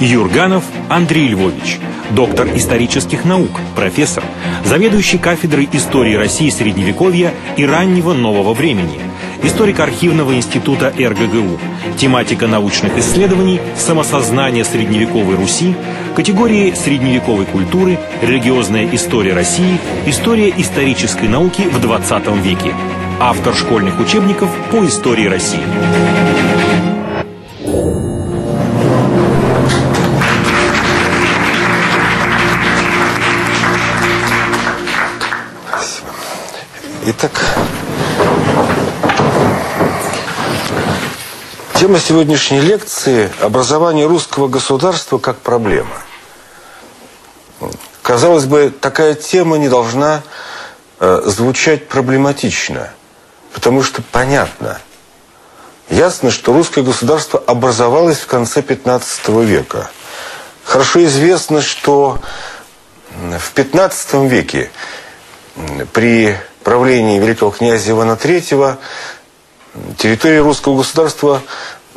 Юрганов Андрей Львович, доктор исторических наук, профессор, заведующий кафедрой истории России Средневековья и раннего нового времени, историк архивного института РГГУ, тематика научных исследований, самосознание средневековой Руси, категории средневековой культуры, религиозная история России, история исторической науки в 20 веке, автор школьных учебников по истории России. Итак, тема сегодняшней лекции – образование русского государства как проблема. Казалось бы, такая тема не должна э, звучать проблематично, потому что понятно, ясно, что русское государство образовалось в конце 15 века. Хорошо известно, что в 15 веке при правлении великого князя Ивана III территория русского государства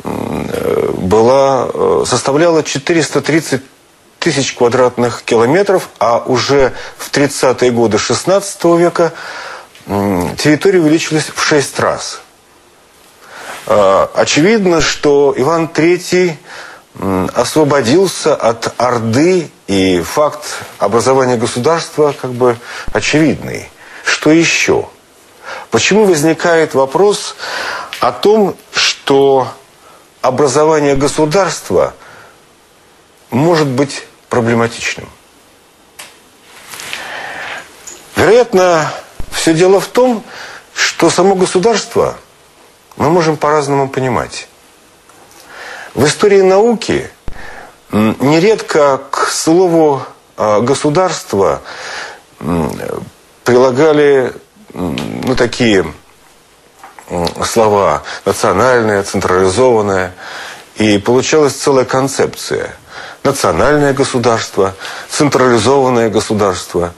была, э, составляла 430 тысяч квадратных километров, а уже в 30-е годы 16 века территория увеличилась в 6 раз. Э, очевидно, что Иван III освободился от Орды, и факт образования государства как бы очевидный. Что еще? Почему возникает вопрос о том, что образование государства может быть проблематичным? Вероятно, все дело в том, что само государство мы можем по-разному понимать. В истории науки нередко к слову а, государство прилагали ну, такие слова национальное, централизованное. И получалась целая концепция. Национальное государство, централизованное государство.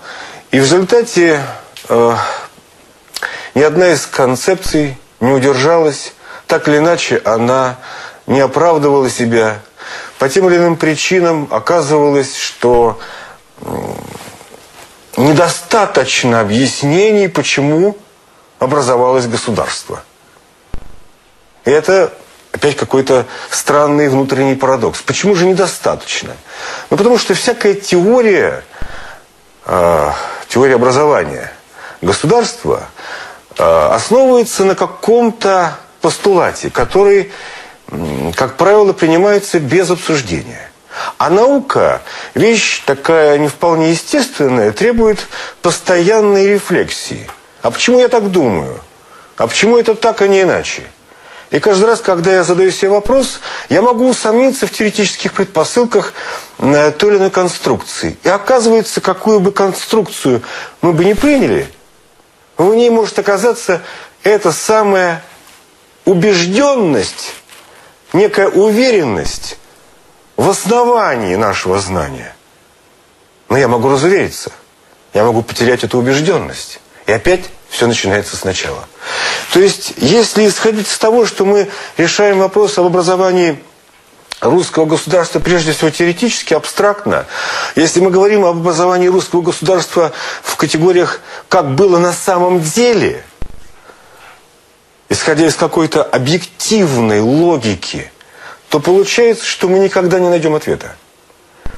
И в результате э, ни одна из концепций не удержалась. Так или иначе, она не оправдывала себя. По тем или иным причинам оказывалось, что недостаточно объяснений, почему образовалось государство. И это опять какой-то странный внутренний парадокс. Почему же недостаточно? Ну, потому что всякая теория, э, теория образования государства э, основывается на каком-то постулате, который, как правило, принимается без обсуждения. А наука, вещь такая не вполне естественная, требует постоянной рефлексии. А почему я так думаю? А почему это так, а не иначе? И каждый раз, когда я задаю себе вопрос, я могу усомниться в теоретических предпосылках той или иной конструкции. И оказывается, какую бы конструкцию мы бы не приняли, в ней может оказаться эта самая убежденность, некая уверенность, в основании нашего знания. Но я могу разувериться. Я могу потерять эту убежденность. И опять все начинается сначала. То есть, если исходить из того, что мы решаем вопрос об образовании русского государства прежде всего теоретически, абстрактно, если мы говорим об образовании русского государства в категориях «как было на самом деле», исходя из какой-то объективной логики – то получается, что мы никогда не найдем ответа.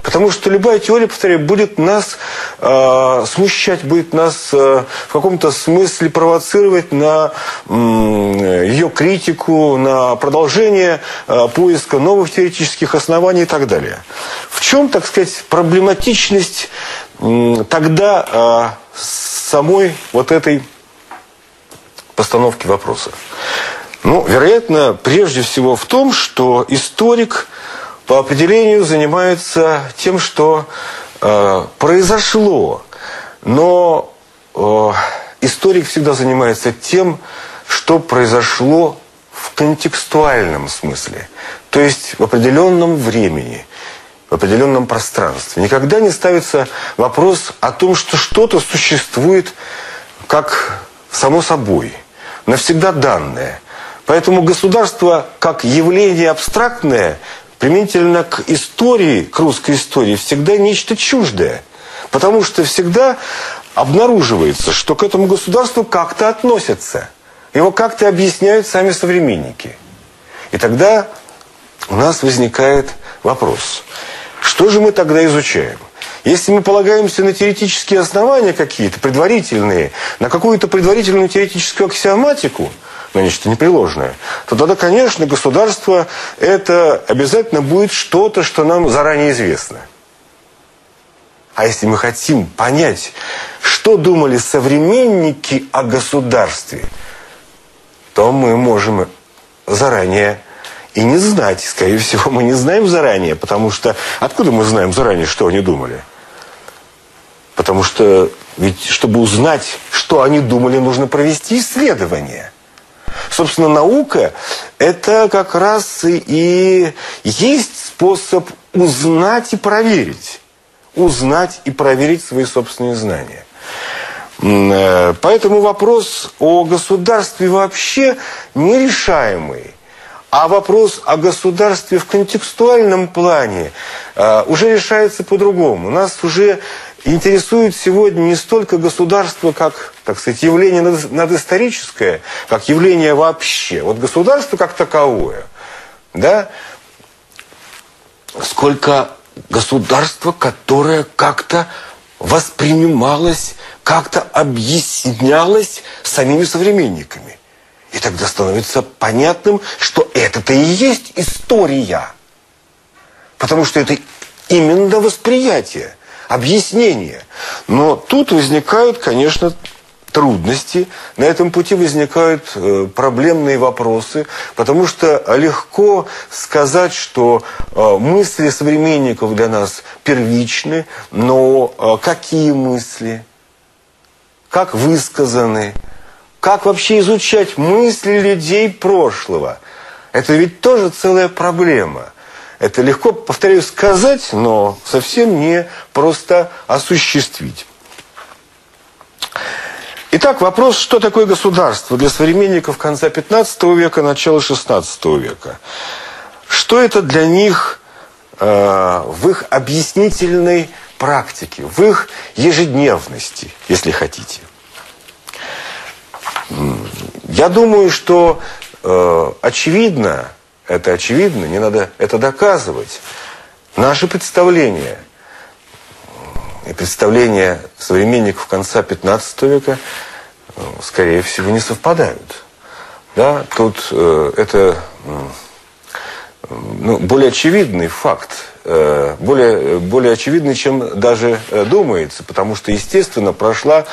Потому что любая теория, повторяю, будет нас э, смущать, будет нас э, в каком-то смысле провоцировать на э, ее критику, на продолжение э, поиска новых теоретических оснований и так далее. В чем, так сказать, проблематичность э, тогда э, самой вот этой постановки вопроса? Ну, вероятно, прежде всего в том, что историк по определению занимается тем, что э, произошло. Но э, историк всегда занимается тем, что произошло в контекстуальном смысле. То есть в определенном времени, в определенном пространстве. Никогда не ставится вопрос о том, что что-то существует как само собой, навсегда данное – Поэтому государство как явление абстрактное применительно к истории, к русской истории, всегда нечто чуждое. Потому что всегда обнаруживается, что к этому государству как-то относятся. Его как-то объясняют сами современники. И тогда у нас возникает вопрос. Что же мы тогда изучаем? Если мы полагаемся на теоретические основания какие-то, предварительные, на какую-то предварительную теоретическую аксиоматику, но нечто непреложное, то тогда, конечно, государство это обязательно будет что-то, что нам заранее известно. А если мы хотим понять, что думали современники о государстве, то мы можем заранее и не знать. Скорее всего, мы не знаем заранее, потому что откуда мы знаем заранее, что они думали? Потому что ведь, чтобы узнать, что они думали, нужно провести исследование. Собственно, наука – это как раз и есть способ узнать и проверить. Узнать и проверить свои собственные знания. Э, поэтому вопрос о государстве вообще нерешаемый. А вопрос о государстве в контекстуальном плане э, уже решается по-другому. У нас уже интересует сегодня не столько государство как, так сказать, явление надисторическое, как явление вообще. Вот государство как таковое, да, сколько государство, которое как-то воспринималось, как-то объяснялось самими современниками. И тогда становится понятным, что это-то и есть история. Потому что это именно восприятие объяснение. Но тут возникают, конечно, трудности, на этом пути возникают э, проблемные вопросы, потому что легко сказать, что э, мысли современников для нас первичны, но э, какие мысли, как высказаны, как вообще изучать мысли людей прошлого, это ведь тоже целая проблема – это легко, повторяю, сказать, но совсем не просто осуществить. Итак, вопрос, что такое государство для современников конца 15 века, начала 16 века. Что это для них э, в их объяснительной практике, в их ежедневности, если хотите. Я думаю, что э, очевидно, это очевидно, не надо это доказывать. Наши представления и представления современников конца 15 века, э, скорее всего, не совпадают. Да, тут э, это ну, более очевидный факт, э, более, более очевидный, чем даже э, думается, потому что, естественно, прошла,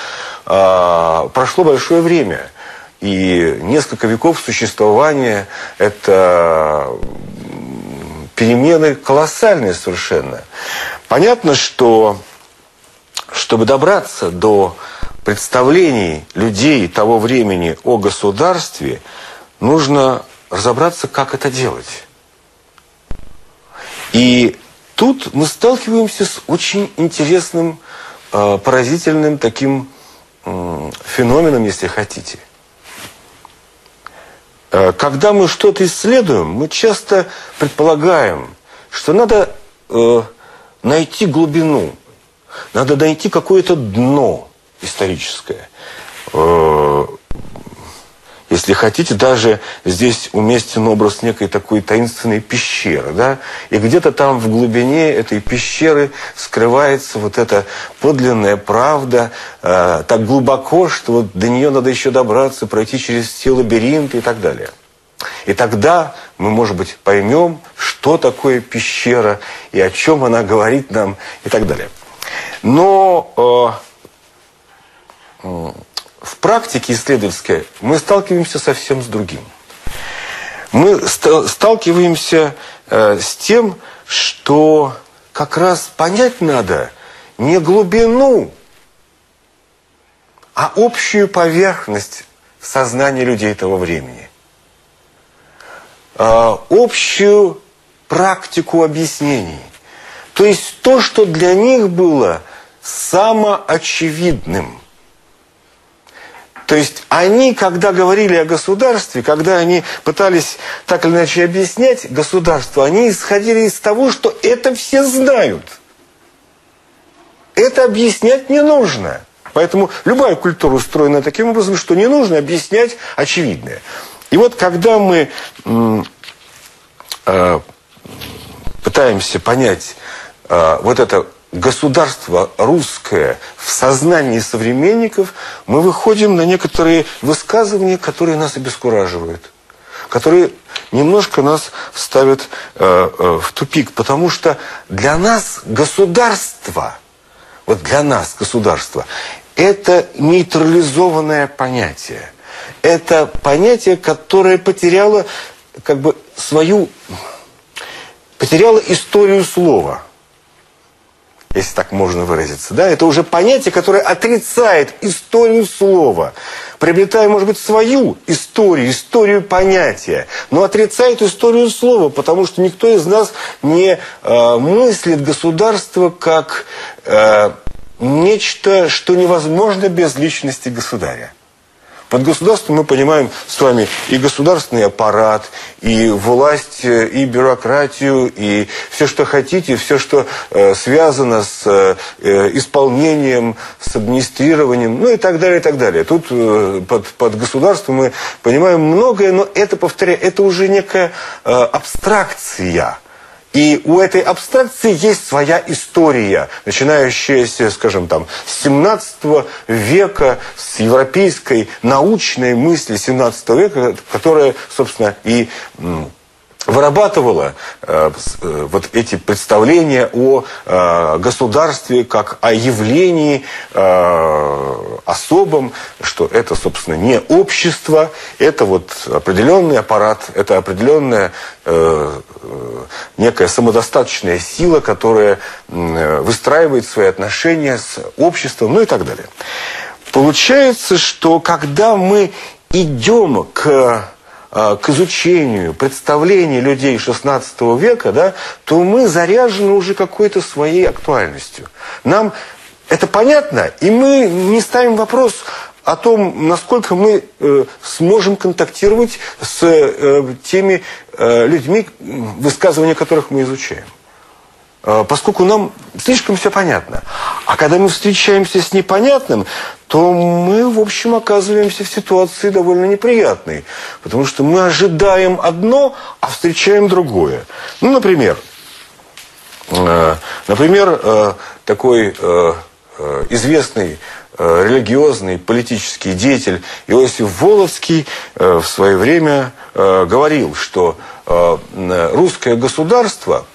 э, прошло большое время – и несколько веков существования – это перемены колоссальные совершенно. Понятно, что чтобы добраться до представлений людей того времени о государстве, нужно разобраться, как это делать. И тут мы сталкиваемся с очень интересным, э, поразительным таким феноменом, если хотите – когда мы что-то исследуем, мы часто предполагаем, что надо э, найти глубину, надо найти какое-то дно историческое. Э, если хотите, даже здесь уместен образ некой такой таинственной пещеры, да, и где-то там в глубине этой пещеры скрывается вот эта подлинная правда, э, так глубоко, что вот до нее надо еще добраться, пройти через все лабиринты и так далее. И тогда мы, может быть, поймем, что такое пещера и о чем она говорит нам и так далее. Но э, в практике исследовательской мы сталкиваемся совсем с другим. Мы сталкиваемся э, с тем, что как раз понять надо не глубину, а общую поверхность сознания людей того времени. Э, общую практику объяснений. То есть то, что для них было самоочевидным – То есть они, когда говорили о государстве, когда они пытались так или иначе объяснять государство, они исходили из того, что это все знают. Это объяснять не нужно. Поэтому любая культура устроена таким образом, что не нужно объяснять очевидное. И вот когда мы э, пытаемся понять э, вот это государство русское в сознании современников, мы выходим на некоторые высказывания, которые нас обескураживают, которые немножко нас ставят э, э, в тупик, потому что для нас государство, вот для нас государство, это нейтрализованное понятие. Это понятие, которое потеряло как бы свою, потеряло историю слова – если так можно выразиться. Да? Это уже понятие, которое отрицает историю слова, приобретая, может быть, свою историю, историю понятия, но отрицает историю слова, потому что никто из нас не э, мыслит государство как э, нечто, что невозможно без личности государя. Под государством мы понимаем с вами и государственный аппарат, и власть, э, и бюрократию, и все, что хотите, все, что э, связано с э, исполнением, с администрированием, ну и так далее, и так далее. Тут э, под, под государством мы понимаем многое, но это, повторяю, это уже некая э, абстракция и у этой абстракции есть своя история, начинающаяся, скажем, там, с 17 века, с европейской научной мысли 17 века, которая, собственно, и вырабатывала э, э, вот эти представления о э, государстве как о явлении э, особом, что это, собственно, не общество, это вот определенный аппарат, это определенная э, э некая самодостаточная сила, которая э, выстраивает свои отношения с обществом, ну и так далее. Получается, что когда мы идем к к изучению, представлению людей XVI века, да, то мы заряжены уже какой-то своей актуальностью. Нам это понятно, и мы не ставим вопрос о том, насколько мы э, сможем контактировать с э, теми э, людьми, высказывания которых мы изучаем. Э, поскольку нам слишком все понятно. А когда мы встречаемся с непонятным, то мы, в общем, оказываемся в ситуации довольно неприятной. Потому что мы ожидаем одно, а встречаем другое. Ну, например, э, например, э, такой известный религиозный политический деятель Иосиф Волоцкий в свое время говорил, что русское государство –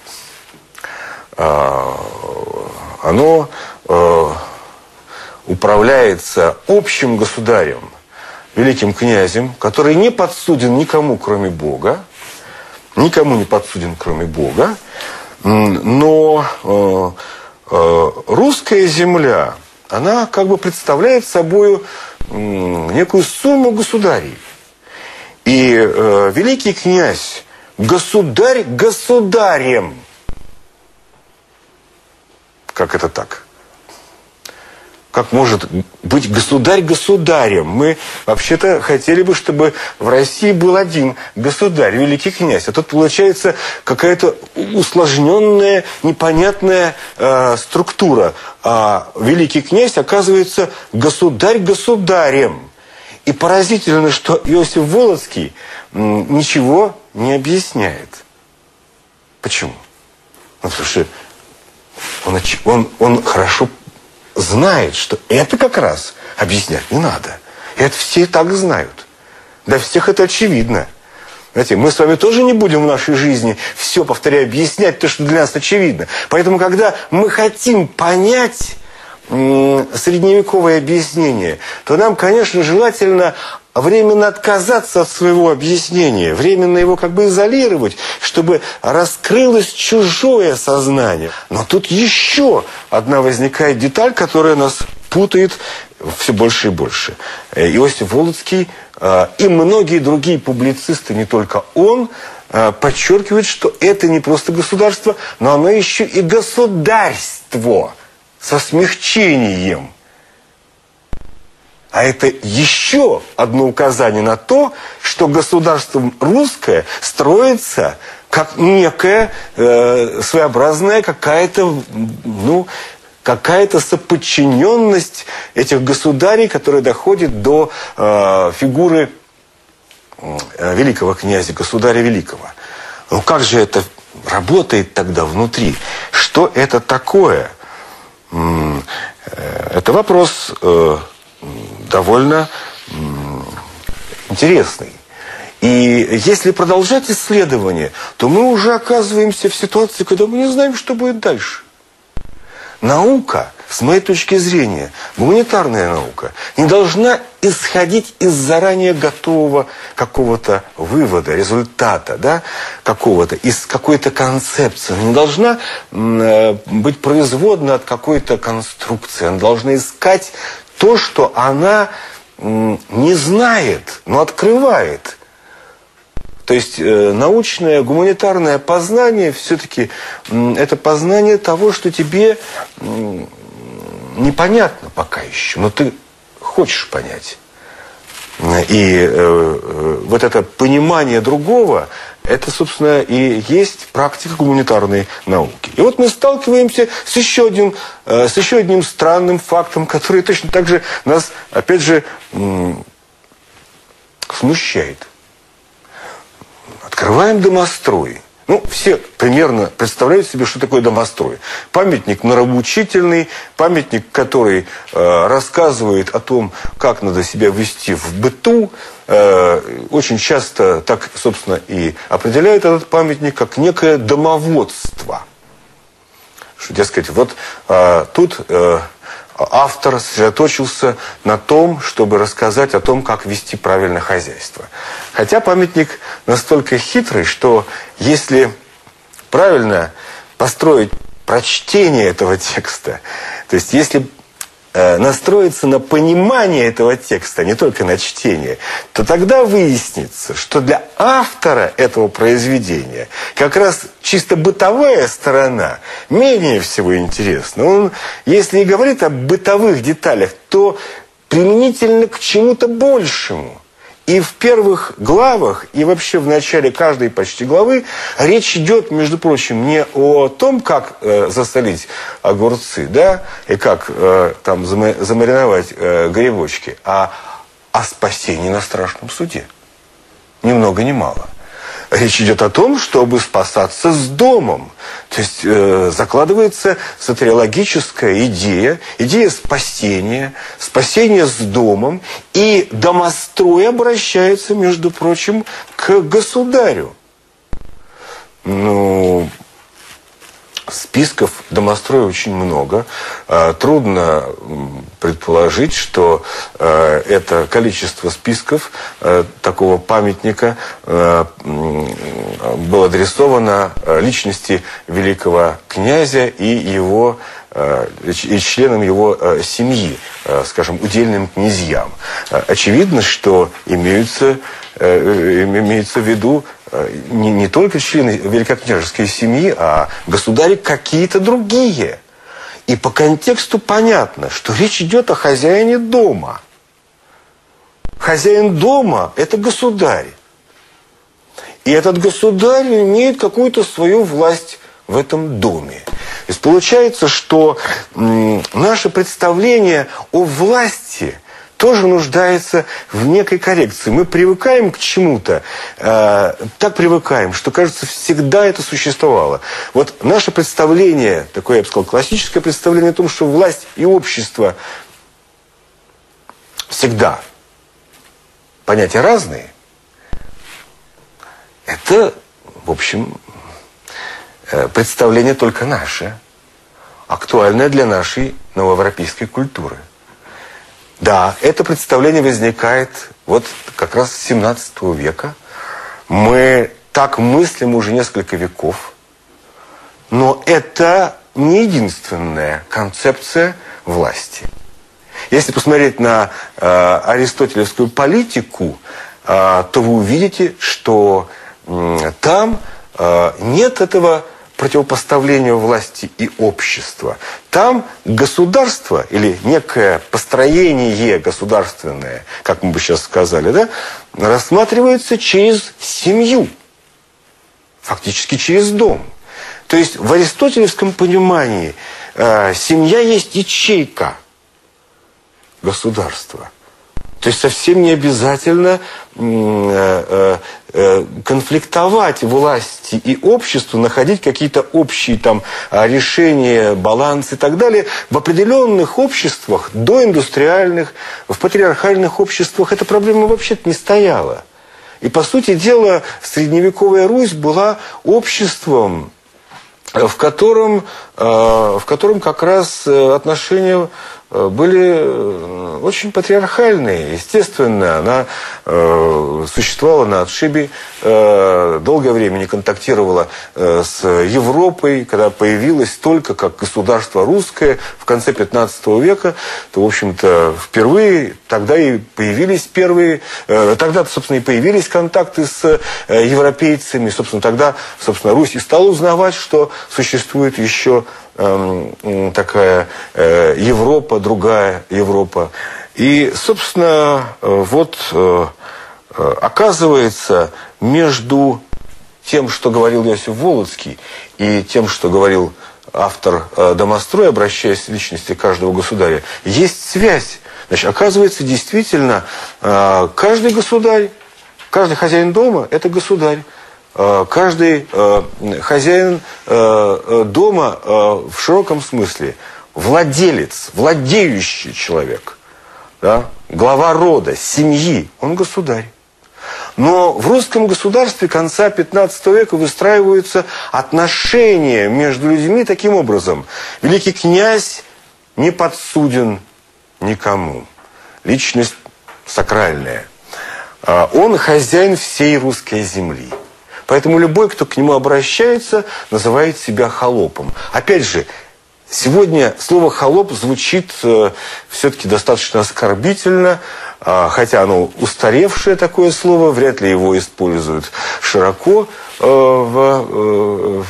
оно э, управляется общим государем, великим князем, который не подсуден никому, кроме Бога, никому не подсуден, кроме Бога, но э, э, русская земля, она как бы представляет собой некую сумму государей. И великий князь, государь государем – как это так? Как может быть государь государем? Мы вообще-то хотели бы, чтобы в России был один государь, великий князь. А тут получается какая-то усложненная, непонятная э, структура. А великий князь оказывается государь государем. И поразительно, что Иосиф Волоцкий ничего не объясняет. Почему? Ну, потому что он, он, он хорошо знает, что это как раз объяснять не надо. Это все и так знают. Для всех это очевидно. Знаете, мы с вами тоже не будем в нашей жизни все, повторяю, объяснять то, что для нас очевидно. Поэтому, когда мы хотим понять средневековое объяснение, то нам, конечно, желательно временно отказаться от своего объяснения, временно его как бы изолировать, чтобы раскрылось чужое сознание. Но тут еще одна возникает деталь, которая нас путает все больше и больше. Э, Иосиф Волоцкий э, и многие другие публицисты, не только он, э, подчеркивают, что это не просто государство, но оно еще и государство со смягчением – А это еще одно указание на то, что государство русское строится как некая э, своеобразная какая-то, ну, какая-то соподчиненность этих государей, которая доходит до э, фигуры э, великого князя, государя великого. Ну как же это работает тогда внутри? Что это такое? Э, это вопрос э, довольно интересный. И если продолжать исследование, то мы уже оказываемся в ситуации, когда мы не знаем, что будет дальше. Наука, с моей точки зрения, гуманитарная наука, не должна исходить из заранее готового какого-то вывода, результата, да, какого-то, из какой-то концепции. Она не должна э, быть производна от какой-то конструкции. Она должна искать то, что она не знает, но открывает – то есть э, научное, гуманитарное познание все-таки это познание того, что тебе непонятно пока еще, но ты хочешь понять. И э, э, вот это понимание другого, это, собственно, и есть практика гуманитарной науки. И вот мы сталкиваемся с еще одним, э, с еще одним странным фактом, который точно так же нас, опять же, смущает. Открываем домострой. Ну, все примерно представляют себе, что такое домострой. Памятник нравоучительный, памятник, который э, рассказывает о том, как надо себя вести в быту. Э, очень часто так, собственно, и определяют этот памятник как некое домоводство. Что, дескать, вот э, тут... Э, автор сосредоточился на том, чтобы рассказать о том, как вести правильно хозяйство. Хотя памятник настолько хитрый, что если правильно построить прочтение этого текста, то есть если настроиться на понимание этого текста, не только на чтение, то тогда выяснится, что для автора этого произведения как раз чисто бытовая сторона менее всего интересна. Он, если и говорит о бытовых деталях, то применительно к чему-то большему. И в первых главах, и вообще в начале каждой почти главы речь идет, между прочим, не о том, как э, засолить огурцы, да, и как э, там замариновать э, грибочки, а о спасении на страшном суде. Ни много ни мало. Речь идет о том, чтобы спасаться с домом. То есть э, закладывается сатериологическая идея, идея спасения, спасения с домом. И домострой обращается, между прочим, к государю. Ну, Списков домостроя очень много. А, трудно предположить, что а, это количество списков а, такого памятника было адресовано личности великого князя и его и членам его семьи, скажем, удельным князьям. Очевидно, что имеются, имеется в виду Э, не, не только члены великокняжеской семьи, а государи какие-то другие. И по контексту понятно, что речь идет о хозяине дома. Хозяин дома – это государь. И этот государь имеет какую-то свою власть в этом доме. То есть получается, что наше представление о власти – тоже нуждается в некой коррекции. Мы привыкаем к чему-то, э, так привыкаем, что, кажется, всегда это существовало. Вот наше представление, такое, я бы сказал, классическое представление о том, что власть и общество всегда понятия разные, это, в общем, э, представление только наше, актуальное для нашей новоевропейской культуры – да, это представление возникает вот как раз с 17 века. Мы так мыслим уже несколько веков. Но это не единственная концепция власти. Если посмотреть на э, аристотелевскую политику, э, то вы увидите, что э, там э, нет этого противопоставлению власти и общества. Там государство или некое построение государственное, как мы бы сейчас сказали, да, рассматривается через семью, фактически через дом. То есть в аристотелевском понимании э, семья есть ячейка государства – то есть совсем не обязательно э, э, э, конфликтовать власти и обществу, находить какие-то общие там решения, баланс и так далее. В определенных обществах, доиндустриальных, в патриархальных обществах эта проблема вообще-то не стояла. И, по сути дела, средневековая Русь была обществом, в котором, в котором как раз отношения были э, очень патриархальные. Естественно, она э, существовала на отшибе, э, долгое время не контактировала э, с Европой, когда появилась только как государство русское в конце 15 века, то, в общем-то, впервые тогда и появились первые, э, тогда, собственно, и появились контакты с э, европейцами, собственно, тогда, собственно, Русь и стала узнавать, что существует еще Эм, такая э, Европа, другая Европа. И, собственно, э, вот э, оказывается, между тем, что говорил Иосиф Волоцкий, и тем, что говорил автор «Домострой», обращаясь к личности каждого государя, есть связь. Значит, оказывается, действительно, каждый государь, каждый хозяин дома – это государь. Э, каждый э, хозяин э, дома в широком смысле владелец, владеющий человек, да, глава рода, семьи, он государь. Но в русском государстве конца 15 века выстраиваются отношения между людьми таким образом. Великий князь не подсуден никому. Личность сакральная. Он хозяин всей русской земли. Поэтому любой, кто к нему обращается, называет себя холопом. Опять же, сегодня слово «холоп» звучит э, все-таки достаточно оскорбительно, хотя оно устаревшее такое слово, вряд ли его используют широко э, в, э,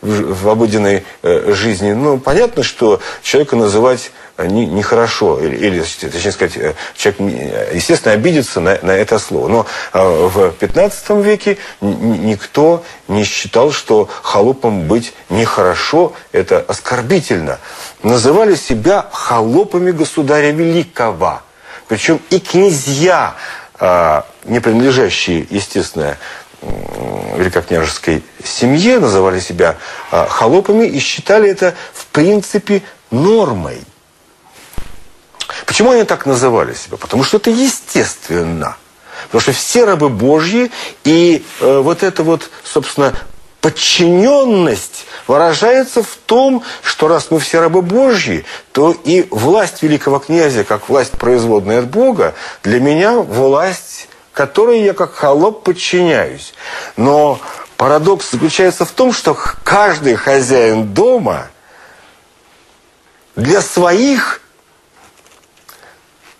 в, в обыденной э, жизни. Ну, понятно, что человека называть нехорошо, не или, или, точнее сказать, человек, естественно, обидится на, на это слово. Но в 15 веке никто не считал, что холопом быть нехорошо, это оскорбительно. Называли себя холопами государя Великого. Причем и князья, э, не принадлежащие, естественно, великокняжеской семье, называли себя холопами и считали это, в принципе, нормой. Почему они так называли себя? Потому что это естественно. Потому что все рабы Божьи, и э, вот эта вот, собственно, подчиненность выражается в том, что раз мы все рабы Божьи, то и власть великого князя, как власть производная от Бога, для меня власть, которой я как холоп подчиняюсь. Но парадокс заключается в том, что каждый хозяин дома для своих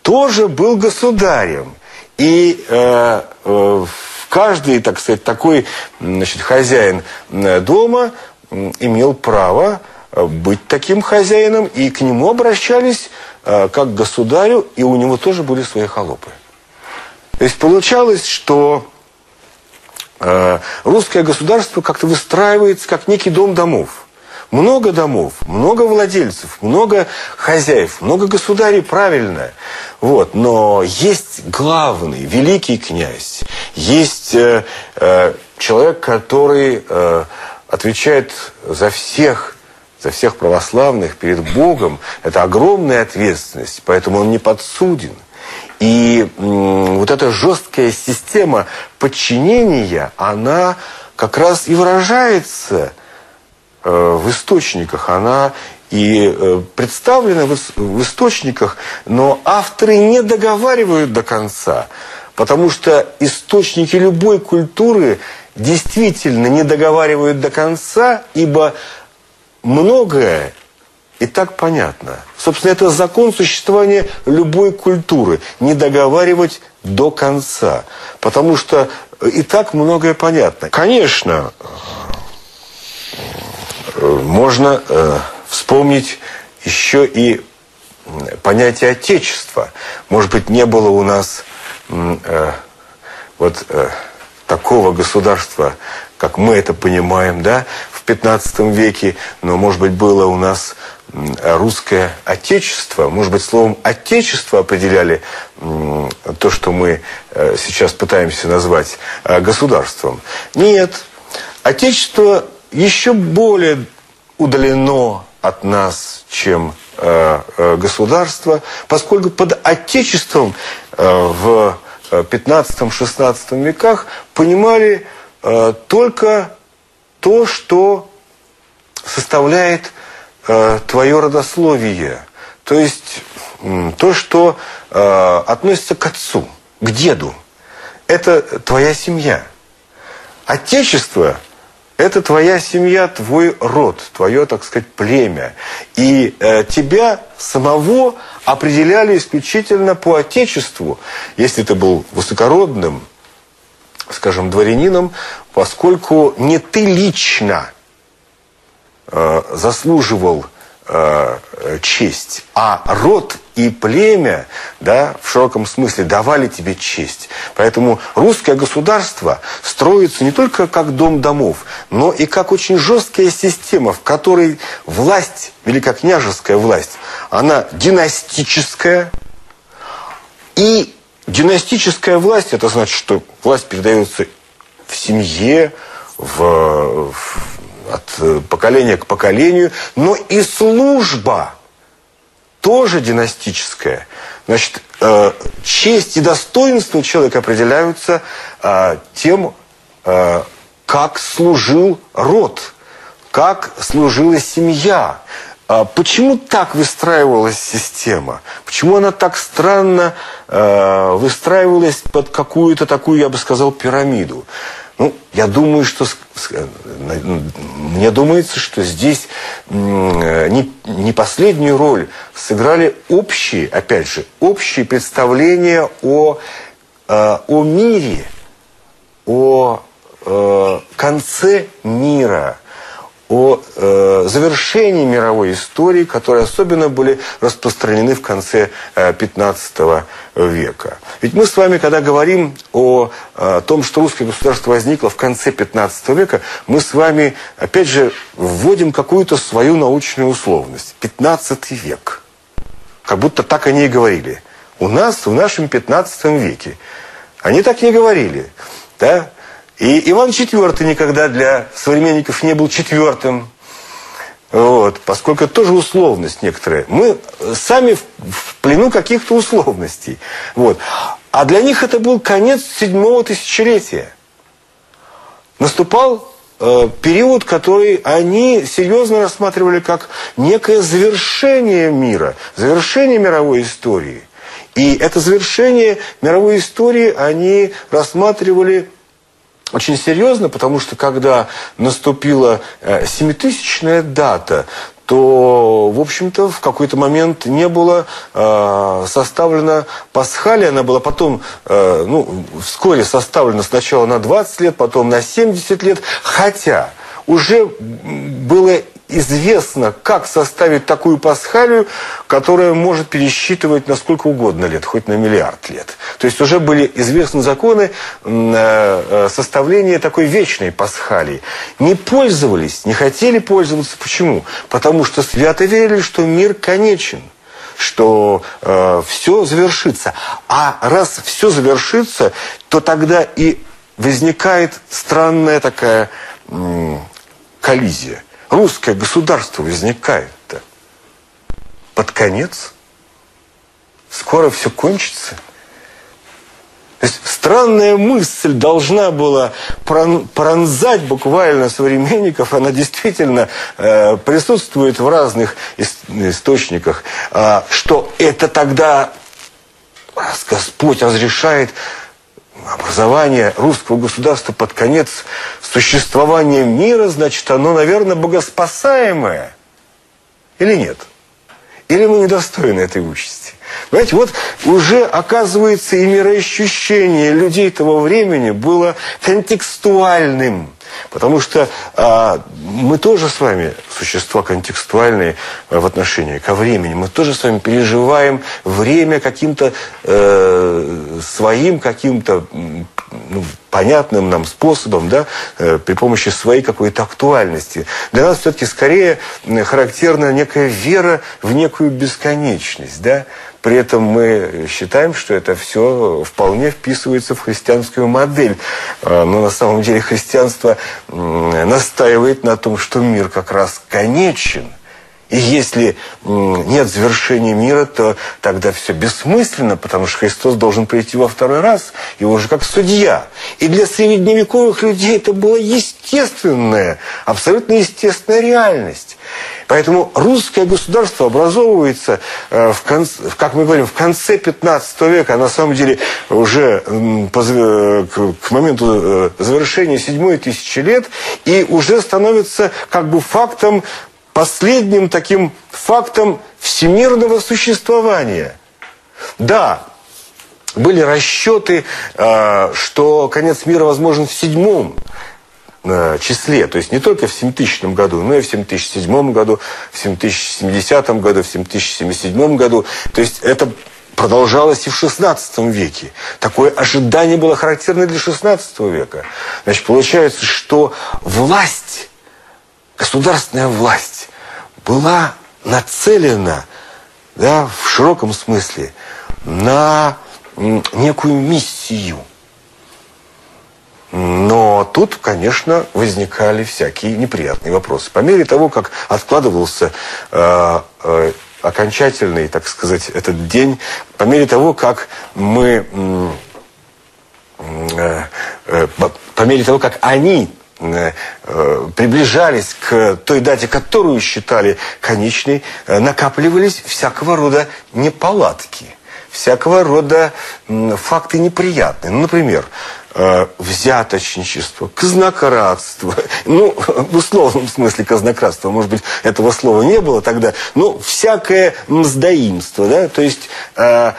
тоже был государем. И э, э, каждый, так сказать, такой значит, хозяин дома имел право э, быть таким хозяином, и к нему обращались э, как к государю, и у него тоже были свои холопы. То есть получалось, что э, русское государство как-то выстраивается как некий дом домов. Много домов, много владельцев, много хозяев, много государей, правильно. Вот. Но есть главный, великий князь. Есть э, э, человек, который э, отвечает за всех за всех православных перед Богом, это огромная ответственность, поэтому он не подсуден. И вот эта жесткая система подчинения, она как раз и выражается в источниках, она и э, представлена в источниках, но авторы не договаривают до конца, потому что источники любой культуры действительно не договаривают до конца, ибо многое и так понятно. Собственно, это закон существования любой культуры. Не договаривать до конца. Потому что и так многое понятно. Конечно, можно э, вспомнить еще и понятие отечества. Может быть, не было у нас э, вот э, такого государства, как мы это понимаем, да, в 15 веке, но, может быть, было у нас русское отечество, может быть, словом отечество определяли то, что мы сейчас пытаемся назвать государством. Нет, отечество еще более удалено от нас, чем э, государство, поскольку под отечеством в 15-16 веках понимали только то, что составляет э, твое родословие. То есть э, то, что э, относится к отцу, к деду. Это твоя семья. Отечество – это твоя семья, твой род, твое, так сказать, племя. И э, тебя самого определяли исключительно по отечеству. Если ты был высокородным, скажем, дворянином, поскольку не ты лично э, заслуживал э, честь, а род и племя, да, в широком смысле, давали тебе честь. Поэтому русское государство строится не только как дом домов, но и как очень жесткая система, в которой власть, великокняжеская власть, она династическая и Династическая власть, это значит, что власть передается в семье, в, в, от поколения к поколению, но и служба тоже династическая. Значит, э, честь и достоинство человека определяются э, тем, э, как служил род, как служила семья. А почему так выстраивалась система? Почему она так странно э, выстраивалась под какую-то такую, я бы сказал, пирамиду? Ну, я думаю, что мне думается, что здесь не, не последнюю роль сыграли общие, опять же, общие представления о, э, о мире, о э, конце мира – о э, завершении мировой истории, которые особенно были распространены в конце э, 15 века. Ведь мы с вами, когда говорим о, о том, что русское государство возникло в конце 15 века, мы с вами, опять же, вводим какую-то свою научную условность. 15 век. Как будто так они и говорили. У нас в нашем 15 веке. Они так не говорили. Да? И Иван IV никогда для современников не был четвертым. Вот, поскольку это тоже условность некоторая. Мы сами в, в плену каких-то условностей. Вот. А для них это был конец седьмого тысячелетия. Наступал э, период, который они серьезно рассматривали как некое завершение мира, завершение мировой истории. И это завершение мировой истории они рассматривали очень серьезно, потому что когда наступила э, семитысячная дата, то, в общем-то, в какой-то момент не было э, составлена пасхалия, она была потом, э, ну, вскоре составлена сначала на 20 лет, потом на 70 лет, хотя уже было известно, как составить такую пасхалию, которая может пересчитывать на сколько угодно лет, хоть на миллиард лет. То есть уже были известны законы э, э, составления такой вечной пасхалии. Не пользовались, не хотели пользоваться. Почему? Потому что свято верили, что мир конечен что э, все завершится. А раз все завершится, то тогда и возникает странная такая коллизия русское государство возникает-то? Под конец? Скоро все кончится? То есть странная мысль должна была пронзать буквально современников, она действительно э, присутствует в разных источниках, э, что это тогда Господь разрешает образование русского государства под конец существования мира, значит, оно, наверное, богоспасаемое. Или нет? Или мы недостойны этой участи? Понимаете, вот уже, оказывается, и мироощущение людей того времени было контекстуальным. Потому что а, мы тоже с вами существа контекстуальные а, в отношении ко времени. Мы тоже с вами переживаем время каким-то э, своим, каким-то ну, понятным нам способом, да, э, при помощи своей какой-то актуальности. Для нас все-таки скорее характерна некая вера в некую бесконечность, да, при этом мы считаем, что это все вполне вписывается в христианскую модель. А, но на самом деле христианство настаивает на том, что мир как раз конечен – и если нет завершения мира, то тогда все бессмысленно, потому что Христос должен прийти во второй раз, и уже как судья. И для средневековых людей это была естественная, абсолютно естественная реальность. Поэтому русское государство образовывается, э, в конце, как мы говорим, в конце 15 века, а на самом деле уже к моменту э, завершения седьмой тысячи лет, и уже становится как бы фактом последним таким фактом всемирного существования. Да, были расчеты, а, что конец мира возможен в седьмом а, числе, то есть не только в 7000 году, но и в 7007 году, в 7070 году, в 7077 году. То есть это продолжалось и в XVI веке. Такое ожидание было характерно для XVI века. Значит, получается, что власть государственная власть была нацелена да, в широком смысле на некую миссию. Но тут, конечно, возникали всякие неприятные вопросы. По мере того, как откладывался э, э, окончательный, так сказать, этот день, по мере того, как мы, э, э, по мере того, как они приближались к той дате, которую считали конечной, э, накапливались всякого рода неполадки, всякого рода факты неприятные. Ну, например, взяточничество, казнократство. Ну, в условном смысле казнократство, может быть, этого слова не было тогда, но всякое мздоимство, да, то есть э,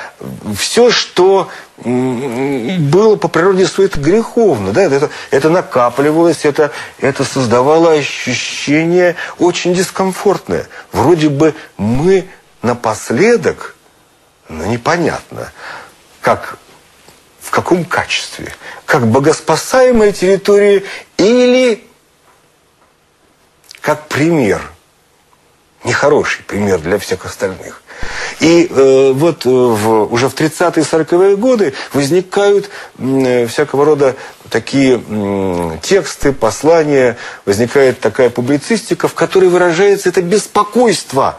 все, что было по природе своей греховно, да, это, это накапливалось, это, это создавало ощущение очень дискомфортное. Вроде бы мы напоследок, но непонятно, как, каком качестве, как богоспасаемая территория или как пример, нехороший пример для всех остальных. И э, вот э, в, уже в 30-е 40-е годы возникают э, всякого рода такие э, тексты, послания, возникает такая публицистика, в которой выражается это беспокойство.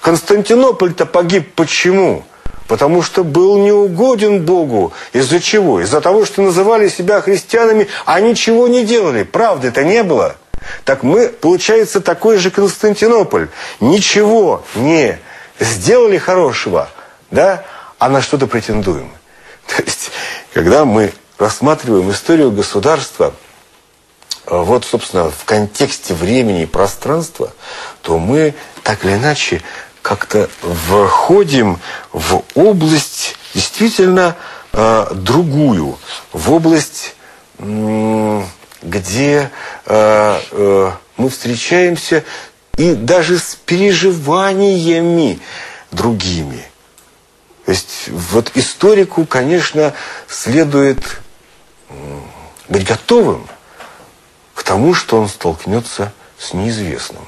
Константинополь-то погиб почему? Потому что был неугоден Богу. Из-за чего? Из-за того, что называли себя христианами, а ничего не делали. Правды это не было. Так мы, получается, такой же Константинополь. Ничего не сделали хорошего, да, а на что-то претендуем. То есть, когда мы рассматриваем историю государства, э, вот, собственно, в контексте времени и пространства, то мы так или иначе как-то входим в область действительно э, другую, в область, где э, э, мы встречаемся и даже с переживаниями другими. То есть вот историку, конечно, следует быть готовым к тому, что он столкнется с неизвестным.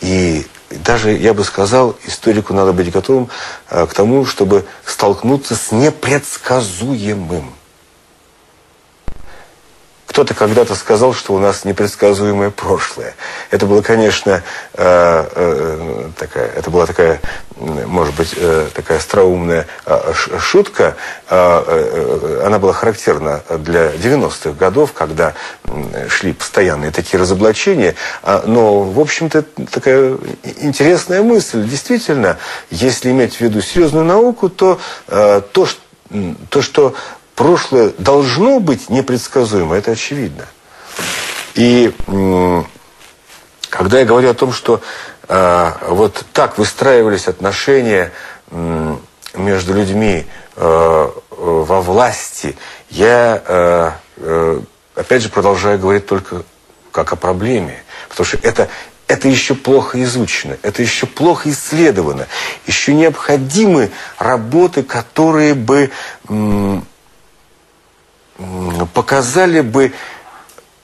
И даже, я бы сказал, историку надо быть готовым э, к тому, чтобы столкнуться с непредсказуемым. Кто-то когда-то сказал, что у нас непредсказуемое прошлое. Это было, конечно, э, э, такая, это была такая, может быть, э, такая остроумная э, шутка. Э, э, она была характерна для 90-х годов, когда шли постоянные такие разоблачения. А, но, в общем-то, такая интересная мысль. Действительно, если иметь в виду серьезную науку, то э, то, что то, что прошлое должно быть непредсказуемо, это очевидно. И когда я говорю о том, что э, вот так выстраивались отношения э, между людьми э, во власти, я э, э, опять же, продолжаю говорить только как о проблеме. Потому что это, это еще плохо изучено, это еще плохо исследовано. Еще необходимы работы, которые бы показали бы,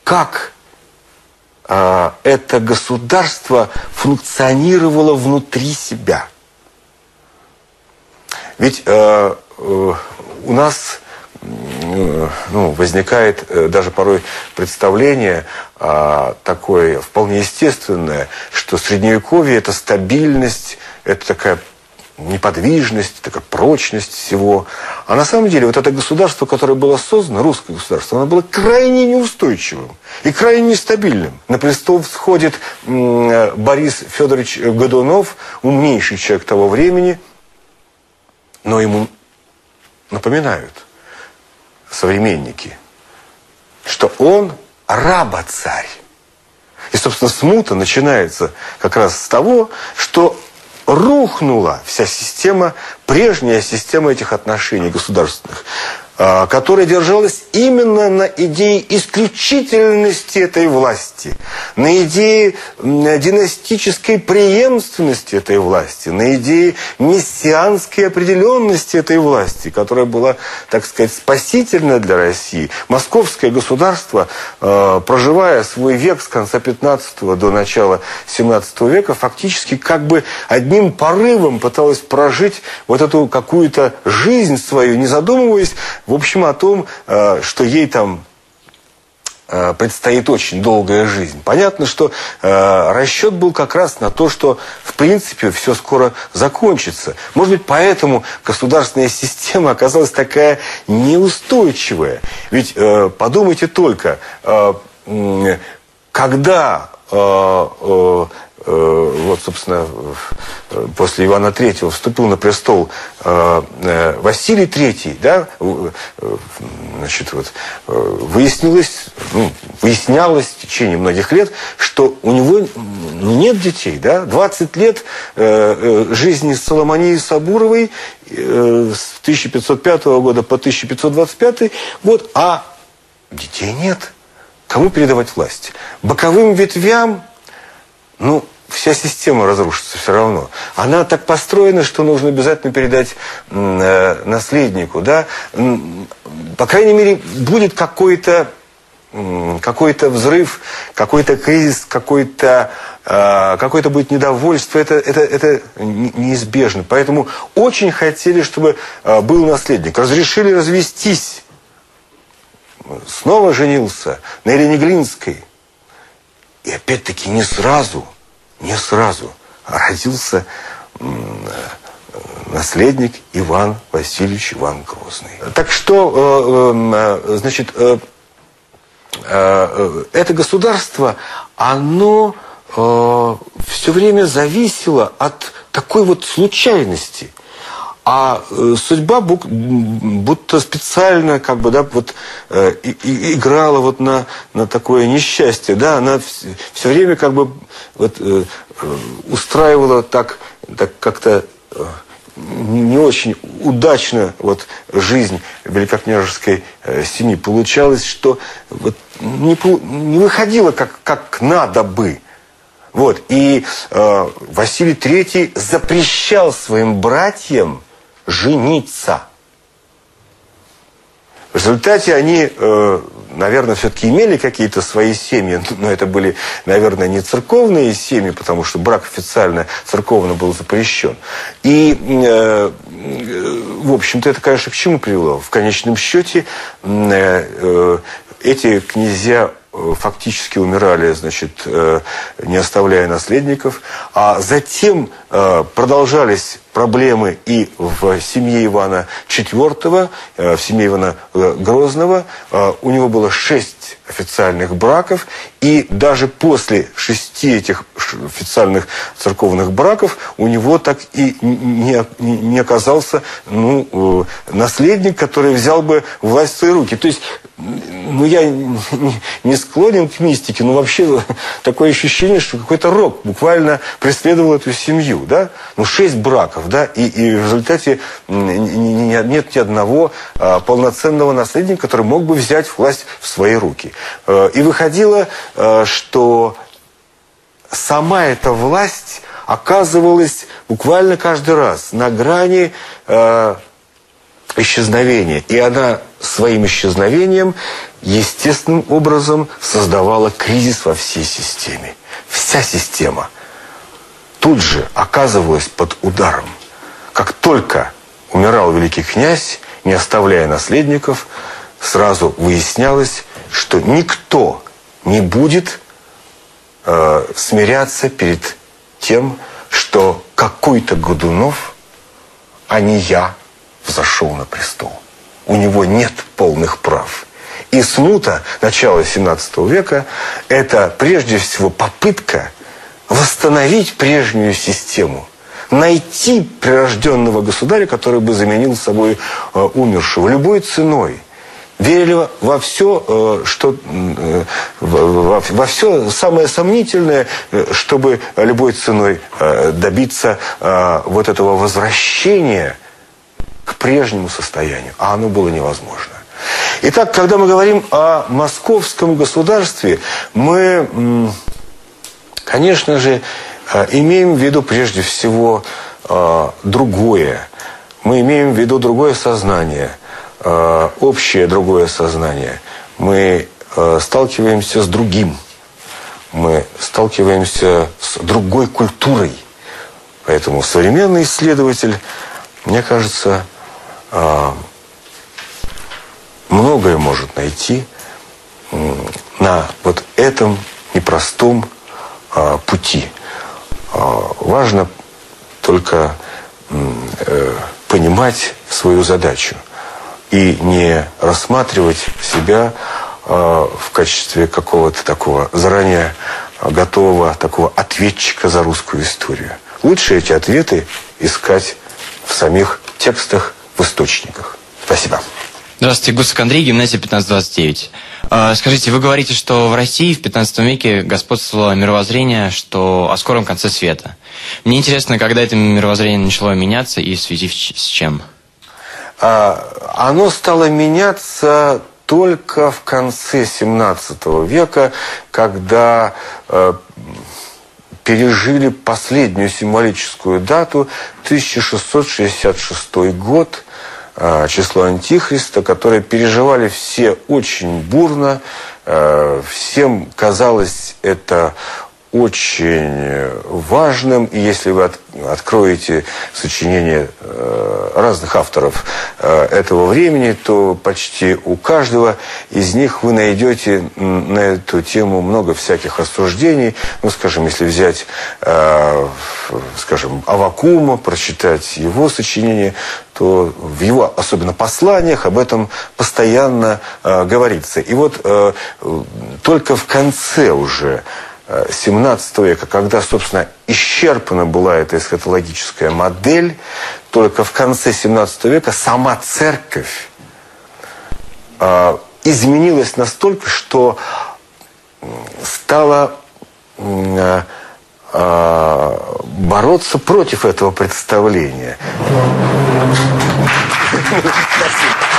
как э, это государство функционировало внутри себя. Ведь э, э, у нас ну, возникает э, даже порой представление а, такое вполне естественное, что средневековье – это стабильность, это такая неподвижность, такая прочность всего. А на самом деле вот это государство, которое было создано, русское государство, оно было крайне неустойчивым и крайне нестабильным. На престол всходит Борис Федорович Годунов, умнейший человек того времени, но ему напоминают – современники, что он раба-царь. И, собственно, смута начинается как раз с того, что рухнула вся система, прежняя система этих отношений государственных. А, которая держалась именно на идее исключительности этой власти, на идее династической преемственности этой власти, на идее мессианской определенности этой власти, которая была, так сказать, спасительна для России. Московское государство, а, проживая свой век с конца 15 до начала 17 века, фактически как бы одним порывом пыталось прожить вот эту какую-то жизнь свою, не задумываясь в общем, о том, э, что ей там э, предстоит очень долгая жизнь. Понятно, что э, расчет был как раз на то, что в принципе все скоро закончится. Может быть, поэтому государственная система оказалась такая неустойчивая. Ведь э, подумайте только, когда вот, собственно, после Ивана III вступил на престол э, э, Василий III, да, значит, вот, выяснилось, ну, выяснялось в течение многих лет, что у него ну, нет детей, да, 20 лет жизни Соломонии Сабуровой с 1505 года по 1525 год, а детей нет. Кому передавать власть? Боковым ветвям, ну, вся система разрушится все равно. Она так построена, что нужно обязательно передать э, наследнику, да. По крайней мере, будет какой-то какой-то взрыв, какой-то кризис, какой-то э, какое-то будет недовольство, это, это, это неизбежно. Поэтому очень хотели, чтобы э, был наследник. Разрешили развестись. Снова женился на Елене Глинской. И опять-таки не сразу – не сразу родился наследник Иван Васильевич Иван Грозный. Так что, э, э, значит, э, это государство, оно все время зависело от такой вот случайности. А судьба будто специально как бы, да, вот, э, и, играла вот на, на такое несчастье. Да? Она все время как бы вот, э, э, устраивала так, так как-то э, не очень удачно вот жизнь великокняжеской э, семьи. Получалось, что вот не, не выходило как, как надо бы. Вот. И э, Василий Третий запрещал своим братьям жениться. В результате они э, наверное, все-таки имели какие-то свои семьи, но это были, наверное, не церковные семьи, потому что брак официально церковно был запрещен. И, э, в общем-то, это, конечно, к чему привело? В конечном счете э, эти князья фактически умирали, значит, не оставляя наследников. А затем продолжались проблемы и в семье Ивана IV, в семье Ивана Грозного. У него было шесть официальных браков, и даже после шести этих официальных церковных браков у него так и не, не оказался ну, наследник, который взял бы власть в свои руки. То есть ну, я не склонен к мистике, но вообще такое ощущение, что какой-то рок буквально преследовал эту семью, да? Ну, шесть браков, да, и, и в результате нет ни одного а, полноценного наследника, который мог бы взять власть в свои руки. Э, и выходило, э, что сама эта власть оказывалась буквально каждый раз на грани э, исчезновения. И она своим исчезновением естественным образом создавала кризис во всей системе. Вся система тут же оказывалась под ударом. Как только умирал великий князь, не оставляя наследников, сразу выяснялось, что никто не будет э, смиряться перед тем, что какой-то Годунов, а не я, взошел на престол. У него нет полных прав. И смута начала XVII века – это прежде всего попытка восстановить прежнюю систему – найти прирожденного государя, который бы заменил собой э, умершего любой ценой. Верили во все, э, что, э, во, во все самое сомнительное, чтобы любой ценой добиться вот этого возвращения к прежнему состоянию. А оно было невозможно. Итак, когда мы говорим о московском государстве, мы, конечно же, а, имеем в виду прежде всего а, другое. Мы имеем в виду другое сознание, а, общее другое сознание. Мы сталкиваемся с другим. Мы сталкиваемся с другой культурой. Поэтому современный исследователь, мне кажется, многое может найти на вот этом непростом пути. А, важно только э, понимать свою задачу и не рассматривать себя а, в качестве какого-то такого заранее готового такого ответчика за русскую историю. Лучше эти ответы искать в самих текстах, в источниках. Спасибо. Здравствуйте, Гусак Андрей, гимназия 1529. А, скажите, вы говорите, что в России в 15 веке господствовало мировоззрение, что о скором конце света. Мне интересно, когда это мировоззрение начало меняться и в связи с чем? А, оно стало меняться только в конце 17 века, когда э, пережили последнюю символическую дату 1666 год – число Антихриста, которые переживали все очень бурно. А, всем казалось это очень важным, и если вы от, откроете сочинения э, разных авторов э, этого времени, то почти у каждого из них вы найдете на эту тему много всяких рассуждений. Ну, скажем, если взять, э, скажем, Авакума, прочитать его сочинения, то в его, особенно посланиях, об этом постоянно э, говорится. И вот э, только в конце уже 17 века, когда, собственно, исчерпана была эта эсхатологическая модель, только в конце 17 века сама церковь э, изменилась настолько, что стала э, э, бороться против этого представления. Спасибо.